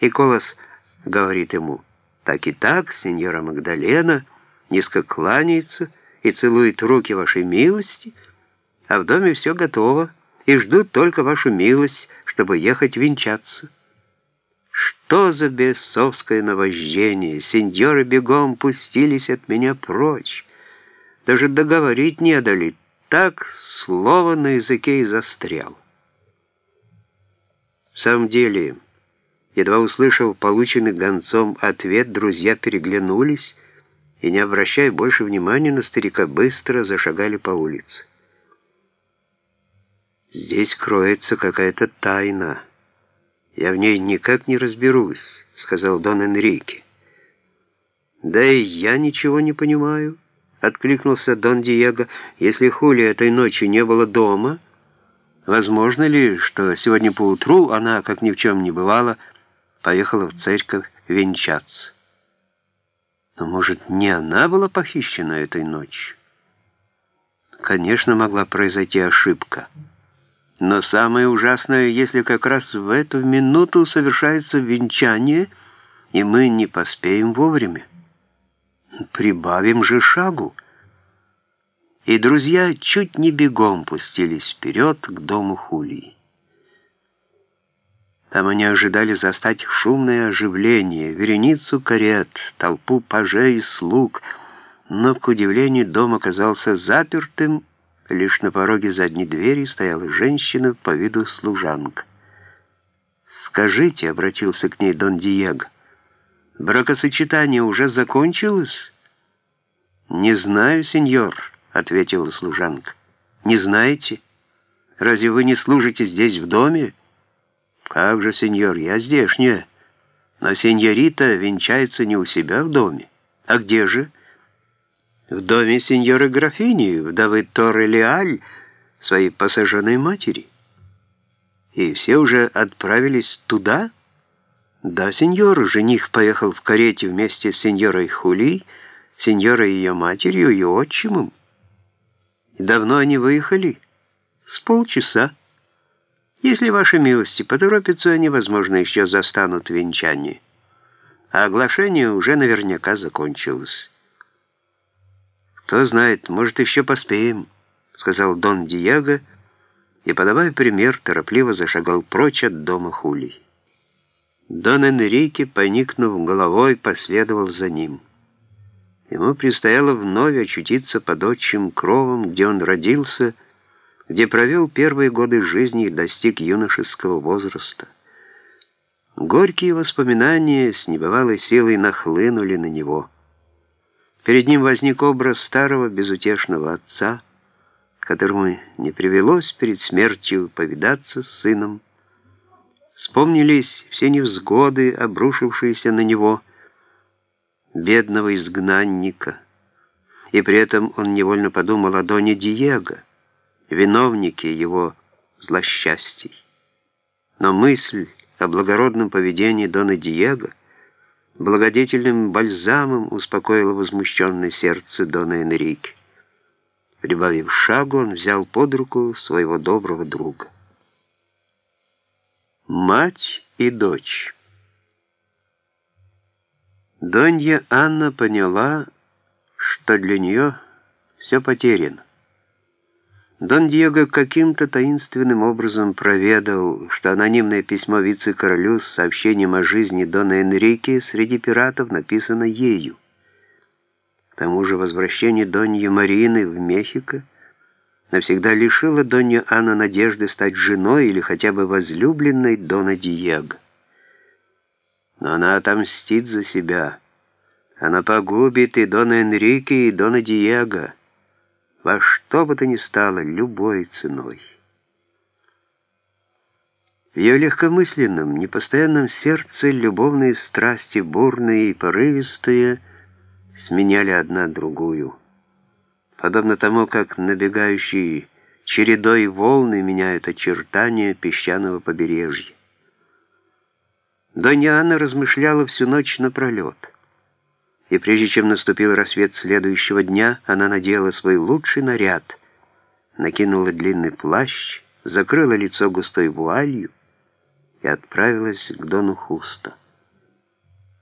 И Колос говорит ему, так и так, сеньора Магдалена низко кланяется и целует руки вашей милости, а в доме все готово, и ждут только вашу милость, чтобы ехать венчаться. Что за бесовское наваждение! Сеньоры бегом пустились от меня прочь. Даже договорить не дали. Так слово на языке и застрял. В самом деле, едва услышав полученный гонцом ответ, друзья переглянулись и, не обращая больше внимания на старика, быстро зашагали по улице. «Здесь кроется какая-то тайна. Я в ней никак не разберусь», — сказал Дон Энрике. «Да и я ничего не понимаю», — откликнулся Дон Диего. «Если Хули этой ночью не было дома...» Возможно ли, что сегодня поутру она, как ни в чем не бывало, поехала в церковь венчаться? Но, может, не она была похищена этой ночью? Конечно, могла произойти ошибка. Но самое ужасное, если как раз в эту минуту совершается венчание, и мы не поспеем вовремя. Прибавим же шагу и друзья чуть не бегом пустились вперед к дому Хулии. Там они ожидали застать шумное оживление, вереницу карет, толпу пажей и слуг, но, к удивлению, дом оказался запертым, лишь на пороге задней двери стояла женщина по виду служанка. «Скажите», — обратился к ней Дон Диего, — «бракосочетание уже закончилось?» «Не знаю, сеньор» ответила служанка. «Не знаете? Разве вы не служите здесь в доме?» «Как же, сеньор, я здешняя. Но сеньорита венчается не у себя в доме. А где же?» «В доме сеньоры графини, вдовы Торре Леаль, своей посаженной матери». «И все уже отправились туда?» «Да, сеньор, жених поехал в карете вместе с сеньорой Хули, сеньорой ее матерью и отчимом. Давно они выехали? С полчаса. Если ваши милости поторопятся, они, возможно, еще застанут венчание. А оглашение уже наверняка закончилось. «Кто знает, может, еще поспеем», — сказал Дон Диего, и, подавая пример, торопливо зашагал прочь от дома Хули. Дон Энрике, поникнув головой, последовал за ним. Ему предстояло вновь очутиться под отчим кровом, где он родился, где провел первые годы жизни и достиг юношеского возраста. Горькие воспоминания с небывалой силой нахлынули на него. Перед ним возник образ старого безутешного отца, которому не привелось перед смертью повидаться с сыном. Вспомнились все невзгоды, обрушившиеся на него, бедного изгнанника. И при этом он невольно подумал о Доне Диего, виновнике его злосчастий. Но мысль о благородном поведении Дона Диего благодетельным бальзамом успокоила возмущенное сердце Дона Энрике. Прибавив шагу, он взял под руку своего доброго друга. Мать и дочь Донья Анна поняла, что для нее все потеряно. Дон Диего каким-то таинственным образом проведал, что анонимное письмо вице-королю с сообщением о жизни Дона Энрике среди пиратов написано ею. К тому же возвращение Доньи Марины в Мехико навсегда лишило Донью Анна надежды стать женой или хотя бы возлюбленной Дона Диего. Но она отомстит за себя. Она погубит и Дона Энрике, и Дона Диего. Во что бы то ни стало, любой ценой. В ее легкомысленном, непостоянном сердце любовные страсти, бурные и порывистые, сменяли одна другую. Подобно тому, как набегающие чередой волны меняют очертания песчаного побережья. Донья Анна размышляла всю ночь напролет. И прежде чем наступил рассвет следующего дня, она надела свой лучший наряд, накинула длинный плащ, закрыла лицо густой вуалью и отправилась к Дону Хуста.